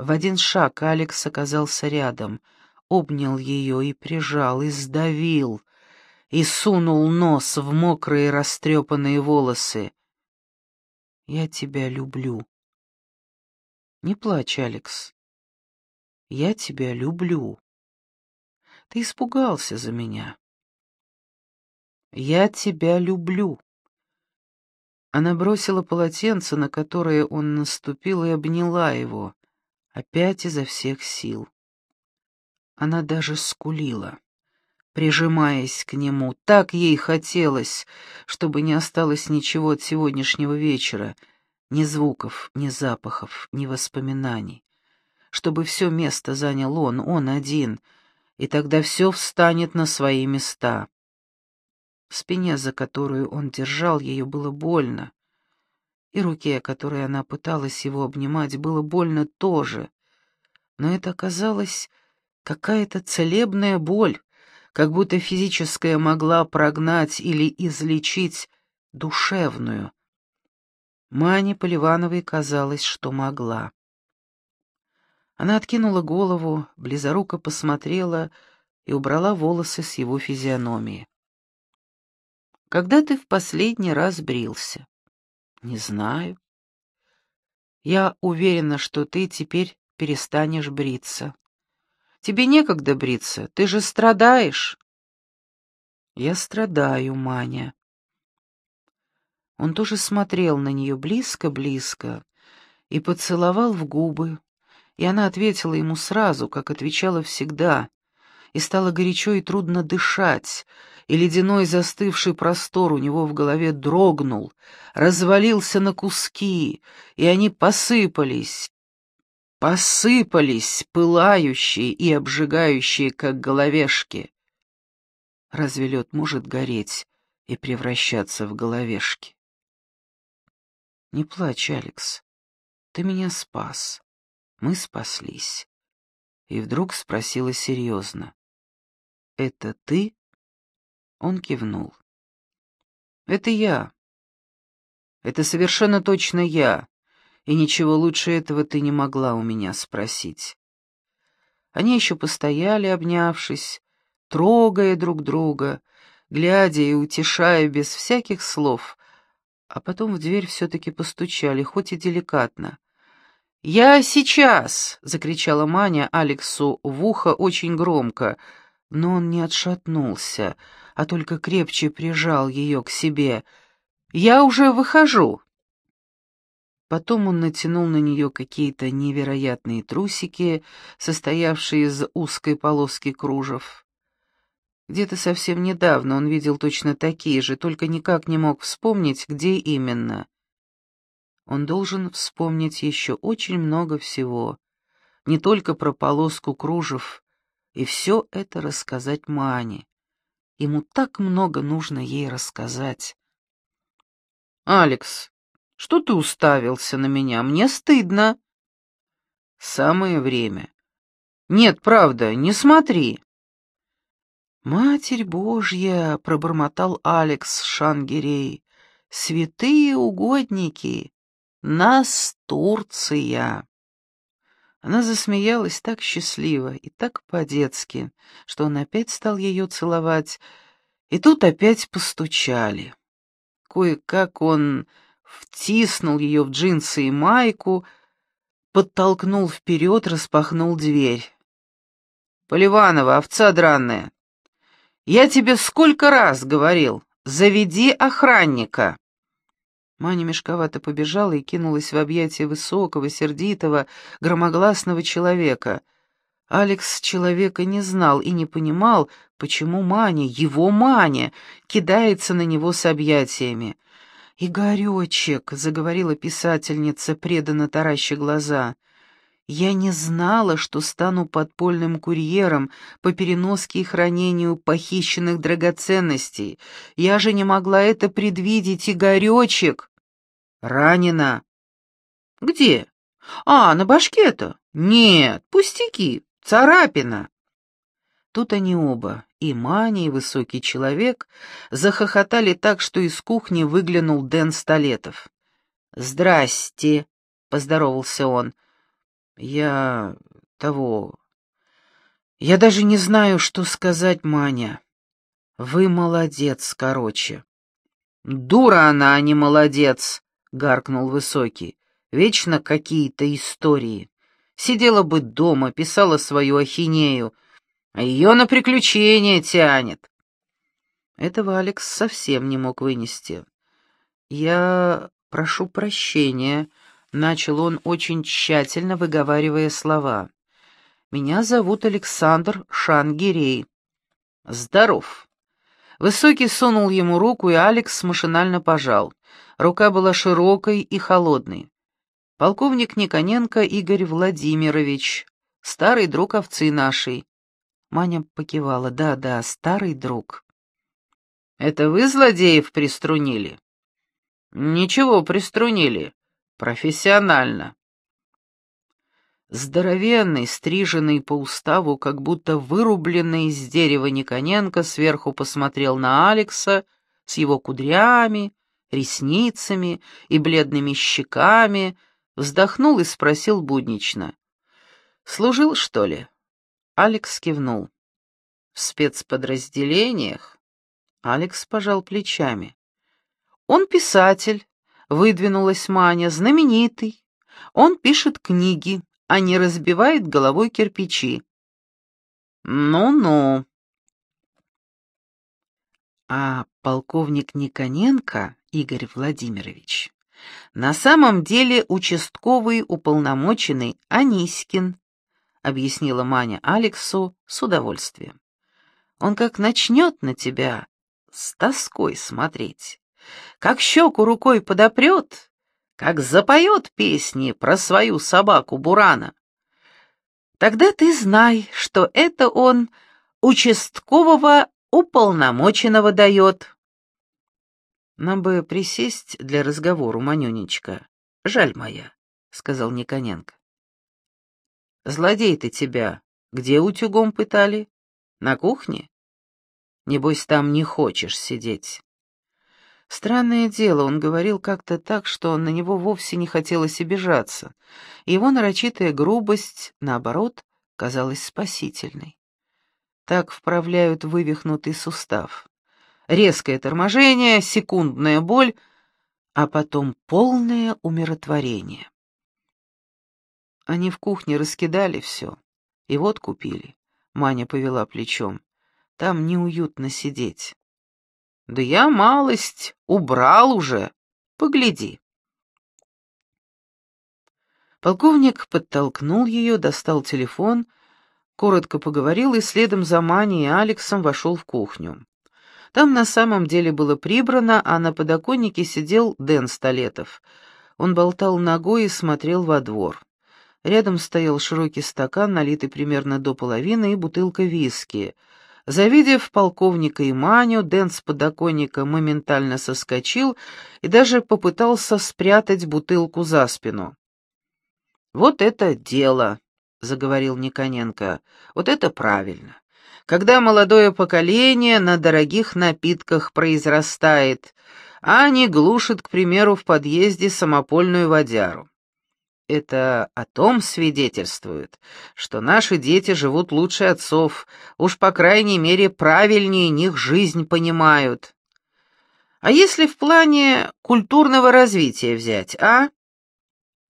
В один шаг Алекс оказался рядом, обнял ее и прижал, и сдавил, и сунул нос в мокрые растрепанные волосы. «Я тебя люблю». «Не плачь, Алекс. Я тебя люблю. Ты испугался за меня. Я тебя люблю». Она бросила полотенце, на которое он наступил, и обняла его, опять изо всех сил. Она даже скулила, прижимаясь к нему. Так ей хотелось, чтобы не осталось ничего от сегодняшнего вечера, ни звуков, ни запахов, ни воспоминаний. Чтобы все место занял он, он один, и тогда все встанет на свои места. В спине, за которую он держал ее, было больно. И руке, которой она пыталась его обнимать, было больно тоже. Но это оказалось какая-то целебная боль, как будто физическая могла прогнать или излечить душевную. Мане Поливановой казалось, что могла. Она откинула голову, близоруко посмотрела и убрала волосы с его физиономии. Когда ты в последний раз брился? Не знаю. Я уверена, что ты теперь перестанешь бриться. Тебе некогда бриться, ты же страдаешь. Я страдаю, Маня. Он тоже смотрел на нее близко-близко и поцеловал в губы, и она ответила ему сразу, как отвечала всегда, и стало горячо и трудно дышать, и ледяной застывший простор у него в голове дрогнул, развалился на куски, и они посыпались, посыпались, пылающие и обжигающие, как головешки. Разве лед может гореть и превращаться в головешки? Не плачь, Алекс. Ты меня спас. Мы спаслись. И вдруг спросила серьезно. «Это ты?» Он кивнул. «Это я. Это совершенно точно я, и ничего лучше этого ты не могла у меня спросить». Они еще постояли, обнявшись, трогая друг друга, глядя и утешая без всяких слов, а потом в дверь все-таки постучали, хоть и деликатно. «Я сейчас!» — закричала Маня Алексу в ухо очень громко — но он не отшатнулся, а только крепче прижал ее к себе. «Я уже выхожу!» Потом он натянул на нее какие-то невероятные трусики, состоявшие из узкой полоски кружев. Где-то совсем недавно он видел точно такие же, только никак не мог вспомнить, где именно. Он должен вспомнить еще очень много всего, не только про полоску кружев, и все это рассказать Мане. Ему так много нужно ей рассказать. «Алекс, что ты уставился на меня? Мне стыдно». «Самое время». «Нет, правда, не смотри». «Матерь Божья!» — пробормотал Алекс Шангирей. «Святые угодники! Нас Турция!» Она засмеялась так счастливо и так по-детски, что он опять стал ее целовать, и тут опять постучали. Кое-как он втиснул ее в джинсы и майку, подтолкнул вперед, распахнул дверь. «Поливанова, овца дранная, я тебе сколько раз говорил, заведи охранника!» Маня мешковато побежала и кинулась в объятия высокого, сердитого, громогласного человека. Алекс человека не знал и не понимал, почему Маня, его Маня, кидается на него с объятиями. «Игоречек», — заговорила писательница, преданно тараща глаза, — «я не знала, что стану подпольным курьером по переноске и хранению похищенных драгоценностей. Я же не могла это предвидеть, Игоречек!» Ранена. Где? А, на башке-то? Нет, пустяки, царапина. Тут они оба, и Маня, и высокий человек, захохотали так, что из кухни выглянул Дэн Столетов. «Здрасте», — поздоровался он. Я того... Я даже не знаю, что сказать, Маня. Вы молодец, короче. Дура она, а не молодец, гаркнул Высокий. Вечно какие-то истории. Сидела бы дома, писала свою ахинею, а ее на приключения тянет. Этого Алекс совсем не мог вынести. «Я прошу прощения», — начал он очень тщательно выговаривая слова. «Меня зовут Александр Шангирей». «Здоров». Высокий сунул ему руку, и Алекс машинально пожал. Рука была широкой и холодной. Полковник Никоненко Игорь Владимирович, старый друг овцы нашей. Маня покивала. «Да-да, старый друг». «Это вы злодеев приструнили?» «Ничего, приструнили. Профессионально». Здоровенный, стриженный по уставу, как будто вырубленный из дерева Никоненко, сверху посмотрел на Алекса с его кудрями, ресницами и бледными щеками, вздохнул и спросил буднично. «Служил, что ли?» Алекс кивнул. «В спецподразделениях?» Алекс пожал плечами. «Он писатель», — выдвинулась Маня, — «знаменитый. Он пишет книги, а не разбивает головой кирпичи». «Ну-ну». А полковник Никоненко, Игорь Владимирович, на самом деле участковый уполномоченный Анискин, — объяснила Маня Алексу с удовольствием. «Он как начнет на тебя с тоской смотреть, как щеку рукой подопрет, как запоет песни про свою собаку Бурана. Тогда ты знай, что это он участкового уполномоченного дает». «Нам бы присесть для разговора, Манюнечка. Жаль моя», — сказал Никоненко. Злодей ты тебя где утюгом пытали? На кухне? Небось, там не хочешь сидеть. Странное дело, он говорил как-то так, что на него вовсе не хотелось обижаться. Его нарочитая грубость, наоборот, казалась спасительной. Так вправляют вывихнутый сустав. Резкое торможение, секундная боль, а потом полное умиротворение. Они в кухне раскидали все. И вот купили. Маня повела плечом. Там неуютно сидеть. Да я малость убрал уже. Погляди. Полковник подтолкнул ее, достал телефон, коротко поговорил и следом за Маней и Алексом вошел в кухню. Там на самом деле было прибрано, а на подоконнике сидел Дэн Столетов. Он болтал ногой и смотрел во двор. Рядом стоял широкий стакан, налитый примерно до половины, и бутылка виски. Завидев полковника и Маню, Дэн с подоконника моментально соскочил и даже попытался спрятать бутылку за спину. «Вот это дело!» — заговорил Никоненко. «Вот это правильно. Когда молодое поколение на дорогих напитках произрастает, а не глушит, к примеру, в подъезде самопольную водяру. Это о том свидетельствует, что наши дети живут лучше отцов, уж по крайней мере правильнее них жизнь понимают. А если в плане культурного развития взять, а?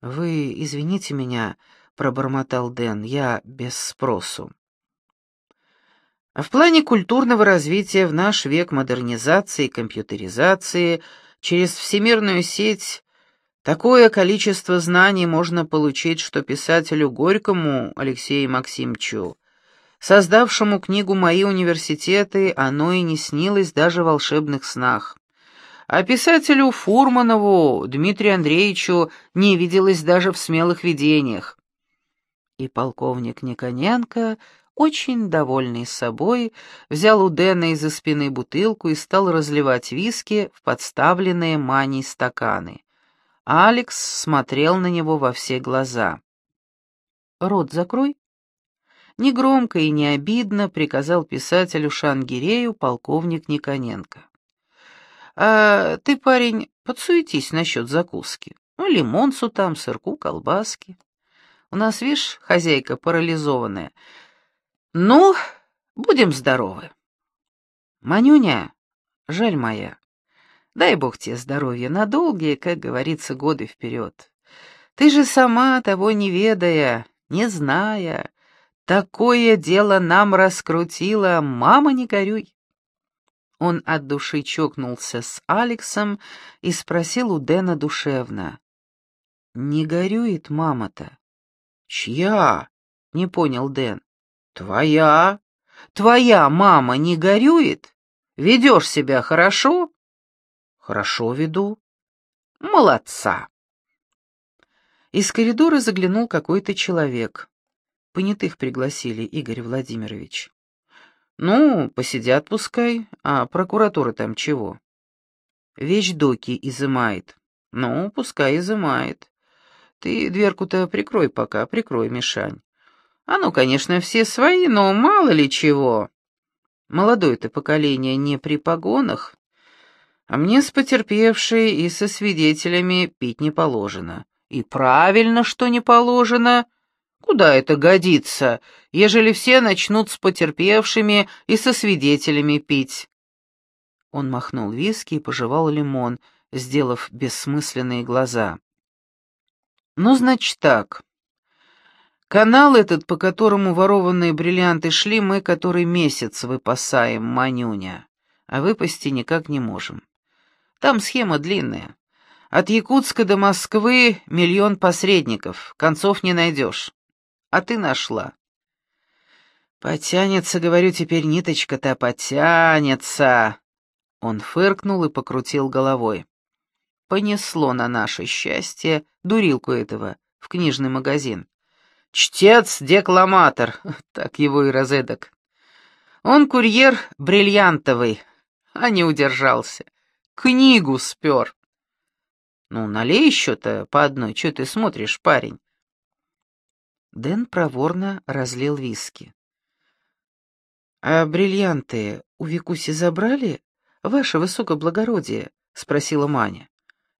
Вы извините меня, пробормотал Дэн, я без спросу. В плане культурного развития в наш век модернизации и компьютеризации через всемирную сеть Такое количество знаний можно получить, что писателю Горькому Алексею Максимовичу, создавшему книгу «Мои университеты», оно и не снилось даже в волшебных снах. А писателю Фурманову Дмитрию Андреевичу не виделось даже в смелых видениях. И полковник Никоненко, очень довольный собой, взял у Дэна из-за спины бутылку и стал разливать виски в подставленные маней стаканы. Алекс смотрел на него во все глаза. «Рот закрой». Негромко и не обидно приказал писателю Шангирею полковник Никоненко. «А ты, парень, подсуетись насчет закуски. Ну, лимонцу там, сырку, колбаски. У нас, видишь, хозяйка парализованная. Ну, будем здоровы. Манюня, жаль моя, дай бог тебе здоровья на долгие, как говорится, годы вперед. Ты же сама, того не ведая, не зная, такое дело нам раскрутила, мама, не горюй. Он от души чокнулся с Алексом и спросил у Дэна душевно. «Не горюет мама-то?» «Чья?» — не понял Дэн. «Твоя. Твоя мама не горюет? Ведешь себя хорошо?» «Хорошо веду». «Молодца!» Из коридора заглянул какой-то человек. Понятых пригласили, Игорь Владимирович. Ну, посидят пускай, а прокуратура там чего? Вещдоки изымает. Ну, пускай изымает. Ты дверку-то прикрой пока, прикрой, Мишань. А ну, конечно, все свои, но мало ли чего. Молодое-то поколение не при погонах, а мне с потерпевшей и со свидетелями пить не положено. И правильно, что не положено — Куда это годится, ежели все начнут с потерпевшими и со свидетелями пить?» Он махнул виски и пожевал лимон, сделав бессмысленные глаза. «Ну, значит так. Канал этот, по которому ворованные бриллианты шли, мы который месяц выпасаем, Манюня, а выпасти никак не можем. Там схема длинная. От Якутска до Москвы миллион посредников, концов не найдешь а ты нашла. Потянется, говорю, теперь ниточка-то потянется. Он фыркнул и покрутил головой. Понесло на наше счастье дурилку этого в книжный магазин. Чтец-декламатор, так его и разэдак. Он курьер бриллиантовый, а не удержался. Книгу спер. Ну, налей еще-то по одной, что ты смотришь, парень? Дэн проворно разлил виски. «А бриллианты у Викуси забрали, ваше высокоблагородие?» — спросила Маня.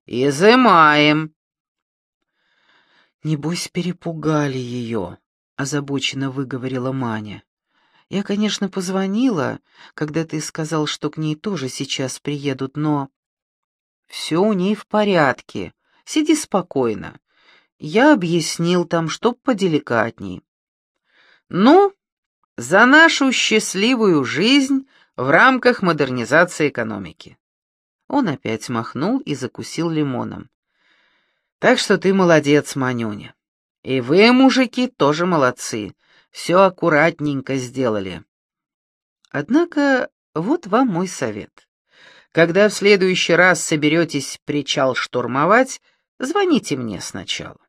«Изымаем!» «Небось, перепугали ее», — озабоченно выговорила Маня. «Я, конечно, позвонила, когда ты сказал, что к ней тоже сейчас приедут, но...» «Все у ней в порядке. Сиди спокойно. Я объяснил там, чтоб поделикатней. Ну, за нашу счастливую жизнь в рамках модернизации экономики. Он опять махнул и закусил лимоном. Так что ты молодец, Манюня. И вы, мужики, тоже молодцы. Все аккуратненько сделали. Однако вот вам мой совет. Когда в следующий раз соберетесь причал штурмовать, звоните мне сначала.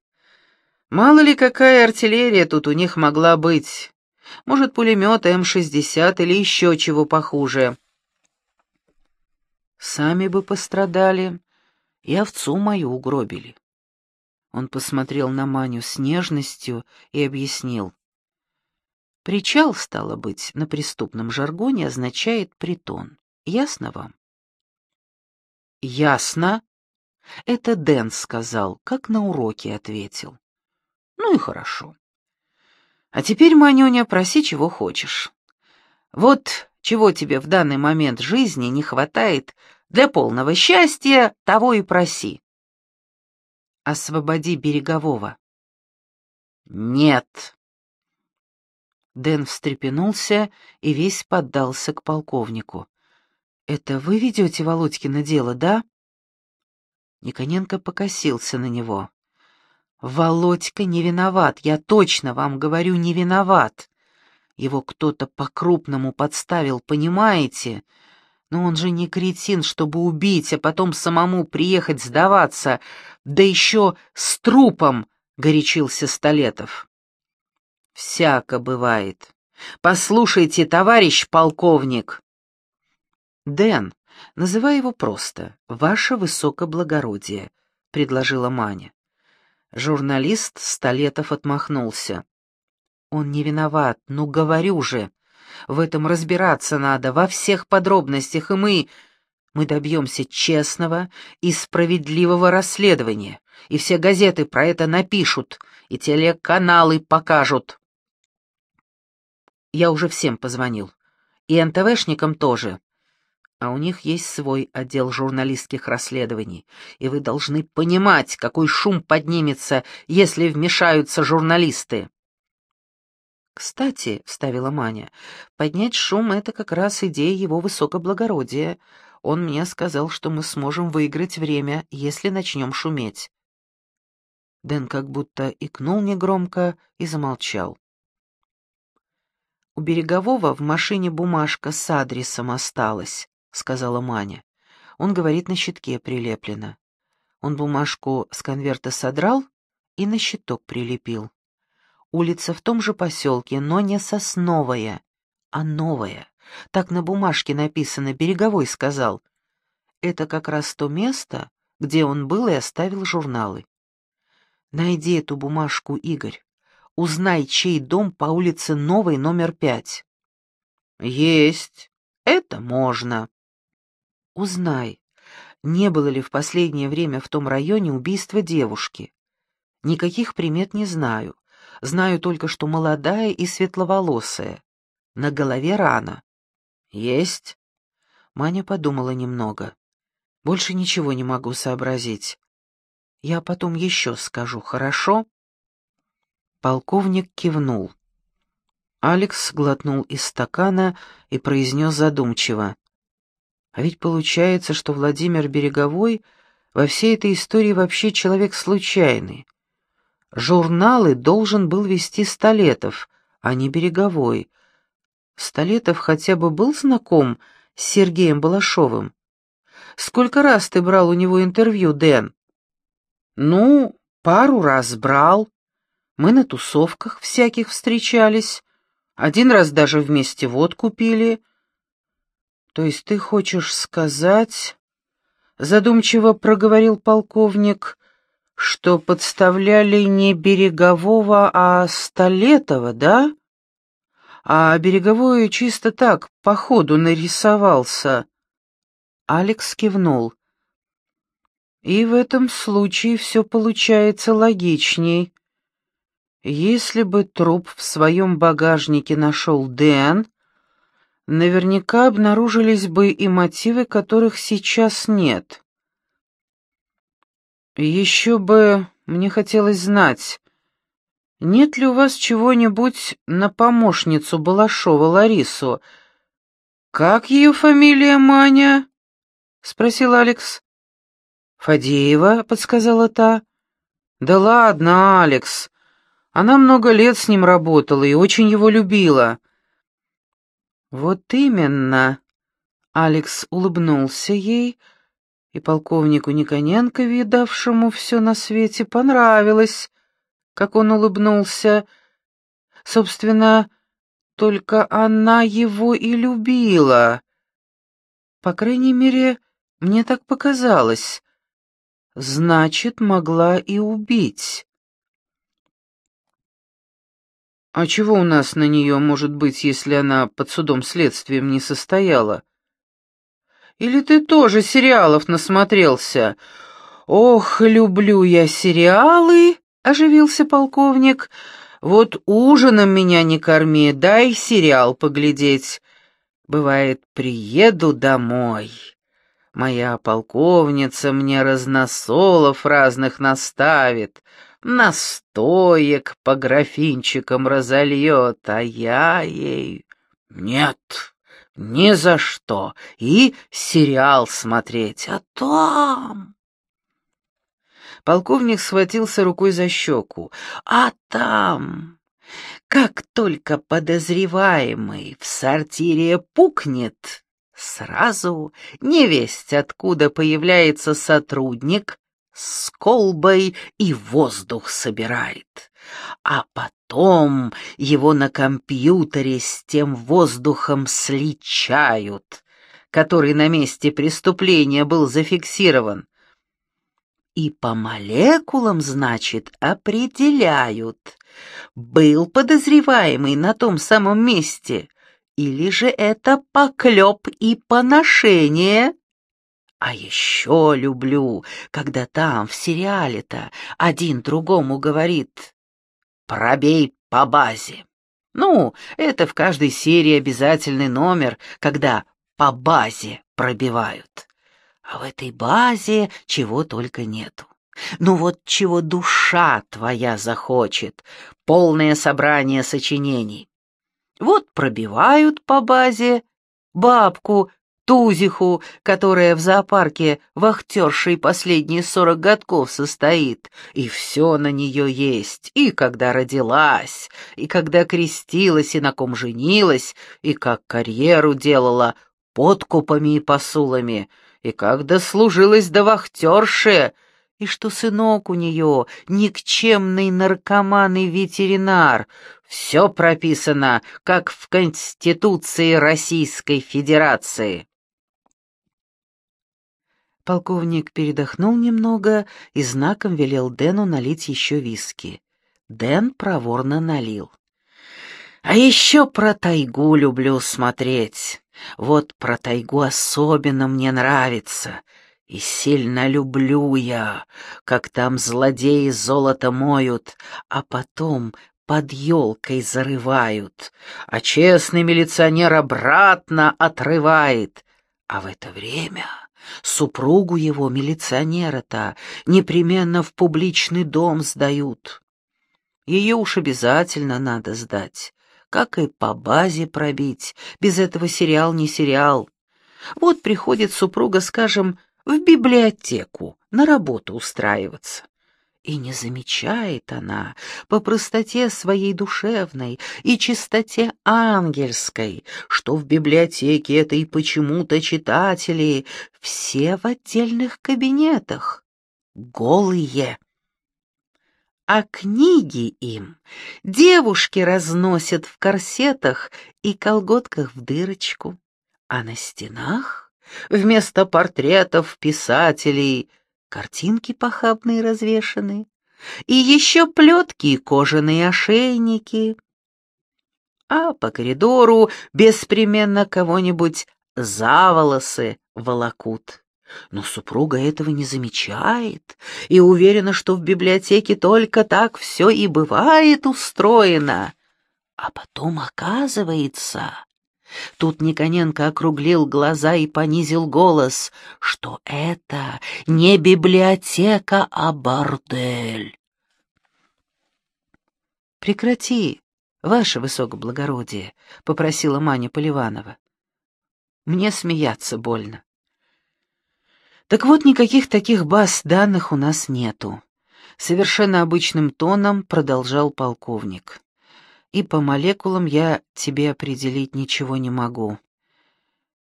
Мало ли какая артиллерия тут у них могла быть. Может, пулемет М-60 или еще чего похуже. Сами бы пострадали, и овцу мою угробили. Он посмотрел на Маню с нежностью и объяснил. Причал, стало быть, на преступном жаргоне означает притон. Ясно вам? Ясно. Это Дэн сказал, как на уроке ответил. Ну и хорошо. А теперь, Манюня, проси, чего хочешь. Вот чего тебе в данный момент жизни не хватает для полного счастья, того и проси. Освободи Берегового. Нет. Дэн встрепенулся и весь поддался к полковнику. «Это вы ведете Володькино дело, да?» Никоненко покосился на него. Володька не виноват, я точно вам говорю, не виноват. Его кто-то по-крупному подставил, понимаете? Но он же не кретин, чтобы убить, а потом самому приехать сдаваться, да еще с трупом, — горячился Столетов. Всяко бывает. Послушайте, товарищ полковник. Дэн, называй его просто, ваше высокоблагородие, — предложила Маня. Журналист Столетов отмахнулся. «Он не виноват, ну говорю же. В этом разбираться надо, во всех подробностях, и мы... Мы добьемся честного и справедливого расследования, и все газеты про это напишут, и телеканалы покажут. Я уже всем позвонил. И НТВшникам тоже. А у них есть свой отдел журналистских расследований, и вы должны понимать, какой шум поднимется, если вмешаются журналисты. «Кстати», — вставила Маня, — «поднять шум — это как раз идея его высокоблагородия. Он мне сказал, что мы сможем выиграть время, если начнем шуметь». Дэн как будто икнул негромко и замолчал. «У Берегового в машине бумажка с адресом осталась», — сказала Маня. «Он говорит, на щитке прилеплено. Он бумажку с конверта содрал и на щиток прилепил. Улица в том же поселке, но не Сосновая, а Новая. Так на бумажке написано, Береговой сказал. Это как раз то место, где он был и оставил журналы. Найди эту бумажку, Игорь. Узнай, чей дом по улице Новой, номер пять. Есть. Это можно. Узнай, не было ли в последнее время в том районе убийства девушки. Никаких примет не знаю. Знаю только, что молодая и светловолосая. На голове рана. Есть. Маня подумала немного. Больше ничего не могу сообразить. Я потом еще скажу, хорошо? Полковник кивнул. Алекс глотнул из стакана и произнес задумчиво. А ведь получается, что Владимир Береговой во всей этой истории вообще человек случайный. Журналы должен был вести Столетов, а не Береговой. Столетов хотя бы был знаком с Сергеем Балашовым? Сколько раз ты брал у него интервью, Дэн? Ну, пару раз брал. Мы на тусовках всяких встречались. Один раз даже вместе водку пили. То есть ты хочешь сказать... Задумчиво проговорил полковник, что подставляли не Берегового, а Столетова, да? А Береговой чисто так, по ходу нарисовался. Алекс кивнул. И в этом случае все получается логичней. Если бы труп в своем багажнике нашел Дэн, наверняка обнаружились бы и мотивы, которых сейчас нет. «Еще бы мне хотелось знать, нет ли у вас чего-нибудь на помощницу Балашова Ларису? Как ее фамилия, Маня?» — спросил Алекс. «Фадеева», — подсказала та. «Да ладно, Алекс. Она много лет с ним работала и очень его любила». «Вот именно», — Алекс улыбнулся ей, — и полковнику Никоненко, видавшему все на свете, понравилось, как он улыбнулся. Собственно, только она его и любила. По крайней мере, мне так показалось. Значит, могла и убить. А чего у нас на нее может быть, если она под судом следствием не состояла? Или ты тоже сериалов насмотрелся? Ох, люблю я сериалы, оживился полковник. Вот ужином меня не корми, дай сериал поглядеть. Бывает, приеду домой. Моя полковница мне разносолов разных наставит, настоек по графинчикам разольет, а я ей... Нет, ни за что. И сериал смотреть. А там... Полковник схватился рукой за щеку. А там... Как только подозреваемый в сортире пукнет, сразу невесть откуда появляется сотрудник с колбой и воздух собирает а потом его на компьютере с тем воздухом сличают, который на месте преступления был зафиксирован. И по молекулам, значит, определяют, был подозреваемый на том самом месте, или же это поклеп и поношение. А еще люблю, когда там, в сериале-то, один другому говорит «Пробей по базе». Ну, это в каждой серии обязательный номер, когда по базе пробивают. А в этой базе чего только нету. Ну вот чего душа твоя захочет, полное собрание сочинений. Вот пробивают по базе бабку, Тузиху, которая в зоопарке вахтершей последние сорок годков состоит, и все на нее есть, и когда родилась, и когда крестилась, и на ком женилась, и как карьеру делала подкупами и посулами, и как дослужилась до вахтерши, и что сынок у нее никчемный наркоман и ветеринар. Все прописано, как в Конституции Российской Федерации. Полковник передохнул немного и знаком велел Дэну налить еще виски. Дэн проворно налил. «А еще про тайгу люблю смотреть. Вот про тайгу особенно мне нравится. И сильно люблю я, как там злодеи золото моют, а потом под елкой зарывают, а честный милиционер обратно отрывает. А в это время супругу его, милиционера-то, непременно в публичный дом сдают. Ее уж обязательно надо сдать, как и по базе пробить, без этого сериал не сериал. Вот приходит супруга, скажем, в библиотеку на работу устраиваться. И не замечает она по простоте своей душевной и чистоте ангельской, что в библиотеке этой почему-то читатели все в отдельных кабинетах, голые. А книги им девушки разносят в корсетах и колготках в дырочку, а на стенах Вместо портретов писателей картинки похабные развешаны, и еще плетки и кожаные ошейники. А по коридору беспременно кого-нибудь за волосы волокут. Но супруга этого не замечает и уверена, что в библиотеке только так все и бывает устроено. А потом оказывается, Тут Никоненко округлил глаза и понизил голос, что это не библиотека, а бордель. «Прекрати, ваше высокоблагородие», — попросила Маня Поливанова. «Мне смеяться больно». «Так вот, никаких таких баз данных у нас нету», — совершенно обычным тоном продолжал полковник и по молекулам я тебе определить ничего не могу.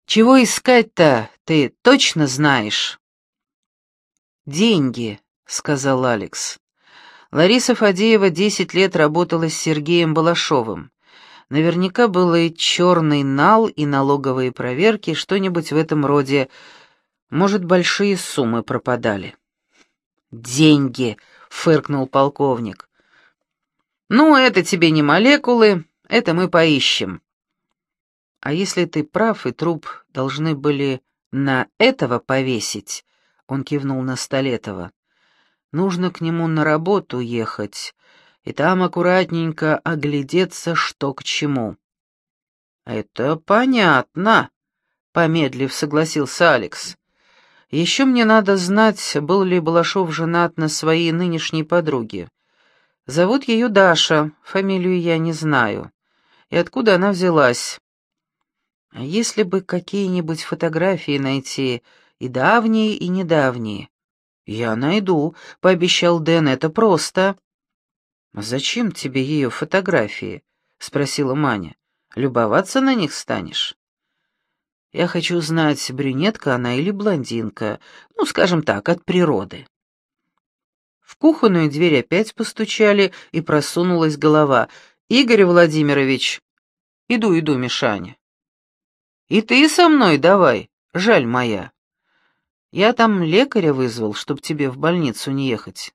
Чего искать-то, ты точно знаешь? Деньги, сказал Алекс. Лариса Фадеева десять лет работала с Сергеем Балашовым. Наверняка было и черный нал, и налоговые проверки, что-нибудь в этом роде. Может, большие суммы пропадали. «Деньги!» — фыркнул полковник. «Ну, это тебе не молекулы, это мы поищем». «А если ты прав, и труп должны были на этого повесить?» Он кивнул на Столетова. «Нужно к нему на работу ехать, и там аккуратненько оглядеться, что к чему». «Это понятно», — помедлив согласился Алекс. «Еще мне надо знать, был ли Балашов женат на своей нынешней подруге. Зовут ее Даша, фамилию я не знаю. И откуда она взялась? Если бы какие-нибудь фотографии найти, и давние, и недавние? Я найду, пообещал Дэн, это просто. «А зачем тебе ее фотографии? спросила Маня. Любоваться на них станешь? Я хочу знать, брюнетка она или блондинка, ну, скажем так, от природы. В кухонную дверь опять постучали, и просунулась голова. «Игорь Владимирович!» «Иду, иду, Мишаня». «И ты со мной давай, жаль моя. Я там лекаря вызвал, чтоб тебе в больницу не ехать.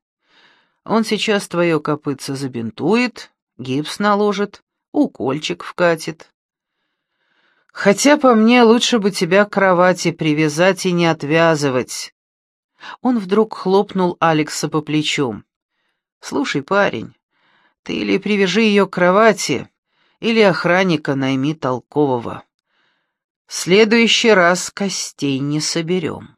Он сейчас твое копытце забинтует, гипс наложит, укольчик вкатит. Хотя по мне лучше бы тебя к кровати привязать и не отвязывать. Он вдруг хлопнул Алекса по плечу. «Слушай, парень, Ты или привяжи ее к кровати, или охранника найми толкового. В следующий раз костей не соберем.